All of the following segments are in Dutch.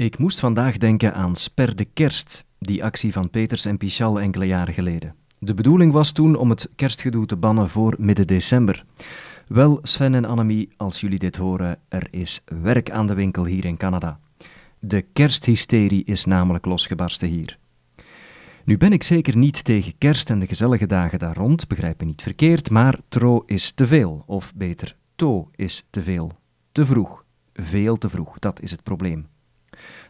Ik moest vandaag denken aan Sper de Kerst, die actie van Peters en Pichal enkele jaren geleden. De bedoeling was toen om het kerstgedoe te bannen voor midden december. Wel, Sven en Annemie, als jullie dit horen, er is werk aan de winkel hier in Canada. De kersthysterie is namelijk losgebarsten hier. Nu ben ik zeker niet tegen kerst en de gezellige dagen daar rond, begrijp me niet verkeerd, maar tro is te veel, of beter, to is te veel. Te vroeg. Veel te vroeg, dat is het probleem.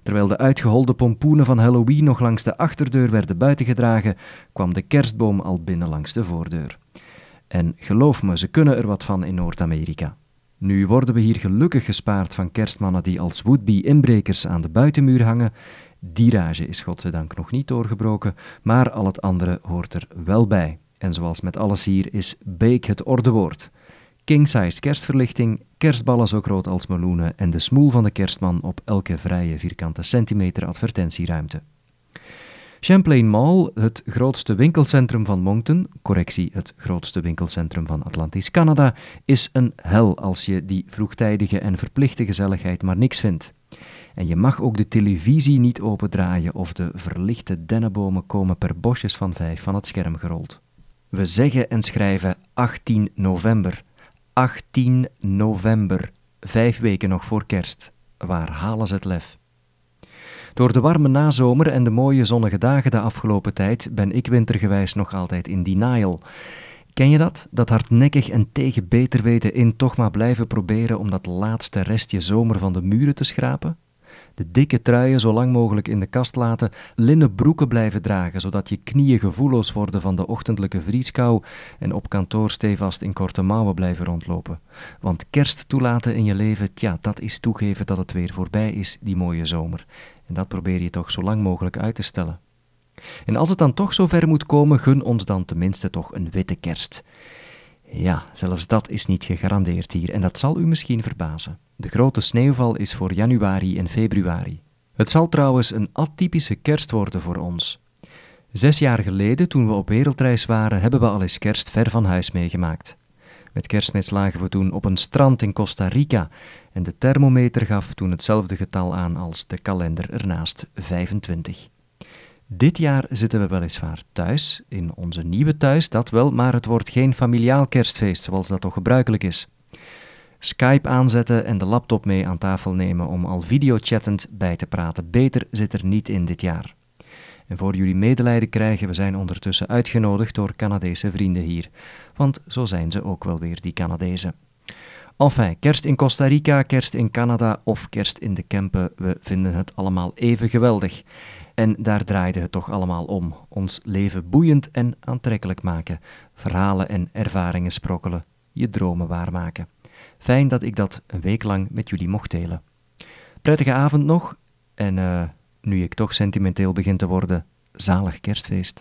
Terwijl de uitgeholde pompoenen van Halloween nog langs de achterdeur werden buitengedragen, kwam de kerstboom al binnen langs de voordeur. En geloof me, ze kunnen er wat van in Noord-Amerika. Nu worden we hier gelukkig gespaard van kerstmannen die als would-be inbrekers aan de buitenmuur hangen. Die rage is godzijdank nog niet doorgebroken, maar al het andere hoort er wel bij. En zoals met alles hier is bake het ordewoord. King-size kerstverlichting, kerstballen zo groot als meloenen en de smoel van de kerstman op elke vrije vierkante centimeter advertentieruimte. Champlain Mall, het grootste winkelcentrum van Moncton, correctie, het grootste winkelcentrum van Atlantisch Canada, is een hel als je die vroegtijdige en verplichte gezelligheid maar niks vindt. En je mag ook de televisie niet opendraaien of de verlichte dennenbomen komen per bosjes van vijf van het scherm gerold. We zeggen en schrijven 18 november. 18 november, vijf weken nog voor kerst. Waar halen ze het lef? Door de warme nazomer en de mooie zonnige dagen de afgelopen tijd ben ik wintergewijs nog altijd in denial. Ken je dat? Dat hardnekkig en tegen beter weten in toch maar blijven proberen om dat laatste restje zomer van de muren te schrapen? De dikke truien zo lang mogelijk in de kast laten, linnen broeken blijven dragen, zodat je knieën gevoelloos worden van de ochtendelijke vrieskou en op kantoor stevast in korte mouwen blijven rondlopen. Want kerst toelaten in je leven, tja, dat is toegeven dat het weer voorbij is, die mooie zomer. En dat probeer je toch zo lang mogelijk uit te stellen. En als het dan toch zover moet komen, gun ons dan tenminste toch een witte kerst. Ja, zelfs dat is niet gegarandeerd hier en dat zal u misschien verbazen. De grote sneeuwval is voor januari en februari. Het zal trouwens een atypische kerst worden voor ons. Zes jaar geleden, toen we op wereldreis waren, hebben we al eens kerst ver van huis meegemaakt. Met kerstmis lagen we toen op een strand in Costa Rica en de thermometer gaf toen hetzelfde getal aan als de kalender ernaast 25. Dit jaar zitten we weliswaar thuis, in onze nieuwe thuis, dat wel, maar het wordt geen familiaal kerstfeest zoals dat toch gebruikelijk is. Skype aanzetten en de laptop mee aan tafel nemen om al videochattend bij te praten. Beter zit er niet in dit jaar. En voor jullie medelijden krijgen, we zijn ondertussen uitgenodigd door Canadese vrienden hier. Want zo zijn ze ook wel weer, die Canadezen. Enfin, kerst in Costa Rica, kerst in Canada of kerst in de Kempen, we vinden het allemaal even geweldig. En daar draaide het toch allemaal om. Ons leven boeiend en aantrekkelijk maken. Verhalen en ervaringen sprokkelen. Je dromen waarmaken. Fijn dat ik dat een week lang met jullie mocht delen. Prettige avond nog. En uh, nu ik toch sentimenteel begin te worden, zalig kerstfeest.